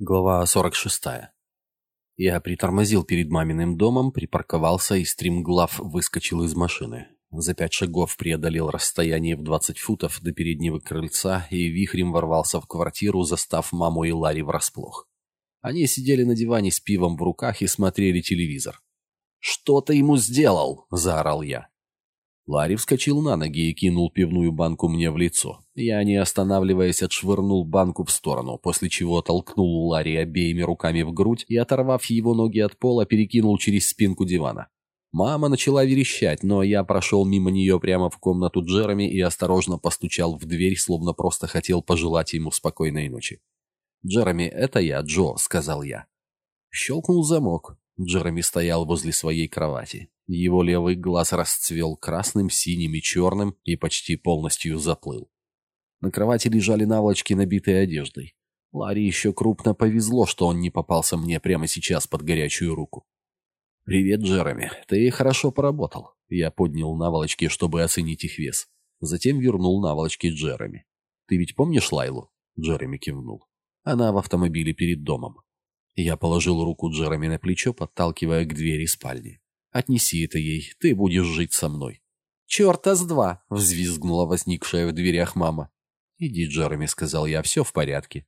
Глава 46. Я притормозил перед маминым домом, припарковался и стримглав выскочил из машины. За пять шагов преодолел расстояние в 20 футов до переднего крыльца и вихрем ворвался в квартиру, застав маму и Ларри врасплох. Они сидели на диване с пивом в руках и смотрели телевизор. «Что ты ему сделал?» – заорал я. Ларри вскочил на ноги и кинул пивную банку мне в лицо. Я, не останавливаясь, отшвырнул банку в сторону, после чего толкнул Ларри обеими руками в грудь и, оторвав его ноги от пола, перекинул через спинку дивана. Мама начала верещать, но я прошел мимо нее прямо в комнату Джереми и осторожно постучал в дверь, словно просто хотел пожелать ему спокойной ночи. «Джереми, это я, Джо», — сказал я. Щелкнул замок. Джереми стоял возле своей кровати. Его левый глаз расцвел красным, синим и черным и почти полностью заплыл. На кровати лежали наволочки, набитые одеждой. Ларри еще крупно повезло, что он не попался мне прямо сейчас под горячую руку. «Привет, Джереми. Ты хорошо поработал». Я поднял наволочки, чтобы оценить их вес. Затем вернул наволочки Джереми. «Ты ведь помнишь Лайлу?» Джереми кивнул. «Она в автомобиле перед домом». Я положил руку Джереми на плечо, подталкивая к двери спальни. Отнеси это ей, ты будешь жить со мной». «Черта с два!» — взвизгнула возникшая в дверях мама. «Иди, Джереми», — сказал я, — «все в порядке».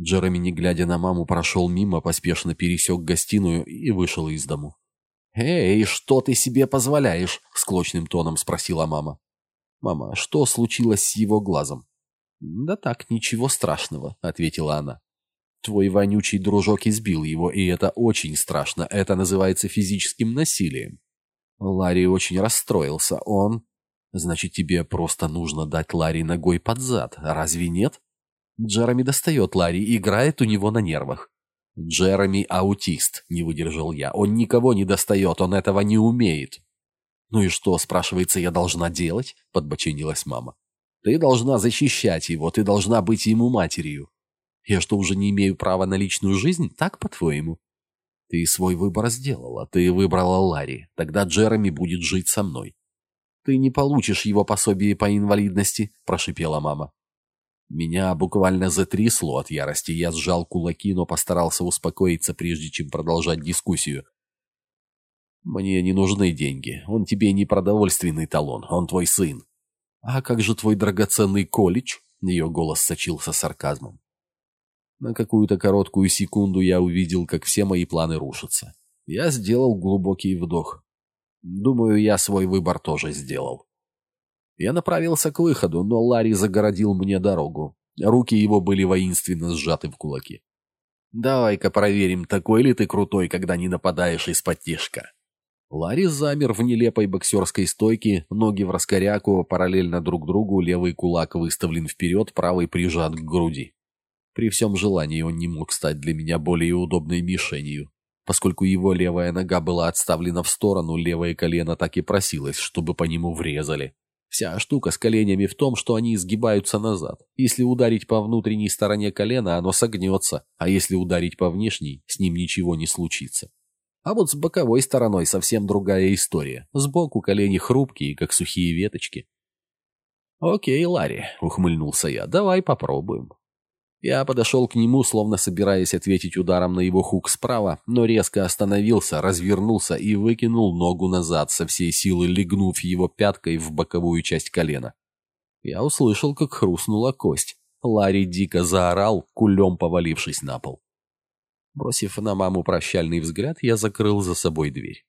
Джереми, не глядя на маму, прошел мимо, поспешно пересек гостиную и вышел из дому. «Эй, что ты себе позволяешь?» — склочным тоном спросила мама. «Мама, что случилось с его глазом?» «Да так, ничего страшного», — ответила она. Твой вонючий дружок избил его, и это очень страшно. Это называется физическим насилием. Ларри очень расстроился. Он... Значит, тебе просто нужно дать Ларри ногой под зад, разве нет? Джереми достает Ларри, играет у него на нервах. Джереми аутист, не выдержал я. Он никого не достает, он этого не умеет. Ну и что, спрашивается, я должна делать? Подбочинилась мама. Ты должна защищать его, ты должна быть ему матерью. Я что, уже не имею права на личную жизнь? Так, по-твоему? Ты свой выбор сделала. Ты выбрала Ларри. Тогда Джереми будет жить со мной. Ты не получишь его пособие по инвалидности, прошипела мама. Меня буквально затрясло от ярости. Я сжал кулаки, но постарался успокоиться, прежде чем продолжать дискуссию. «Мне не нужны деньги. Он тебе не продовольственный талон. Он твой сын». «А как же твой драгоценный колледж?» Ее голос сочился сарказмом. На какую-то короткую секунду я увидел, как все мои планы рушатся. Я сделал глубокий вдох. Думаю, я свой выбор тоже сделал. Я направился к выходу, но Ларри загородил мне дорогу. Руки его были воинственно сжаты в кулаки. «Давай-ка проверим, такой ли ты крутой, когда не нападаешь из-под тишка». Ларри замер в нелепой боксерской стойке, ноги в раскоряку, параллельно друг другу, левый кулак выставлен вперед, правый прижат к груди. При всем желании он не мог стать для меня более удобной мишенью. Поскольку его левая нога была отставлена в сторону, левое колено так и просилось, чтобы по нему врезали. Вся штука с коленями в том, что они изгибаются назад. Если ударить по внутренней стороне колена, оно согнется, а если ударить по внешней, с ним ничего не случится. А вот с боковой стороной совсем другая история. Сбоку колени хрупкие, как сухие веточки. «Окей, Ларри», — ухмыльнулся я, — «давай попробуем». Я подошел к нему, словно собираясь ответить ударом на его хук справа, но резко остановился, развернулся и выкинул ногу назад, со всей силы легнув его пяткой в боковую часть колена. Я услышал, как хрустнула кость. Ларри дико заорал, кулем повалившись на пол. Бросив на маму прощальный взгляд, я закрыл за собой дверь.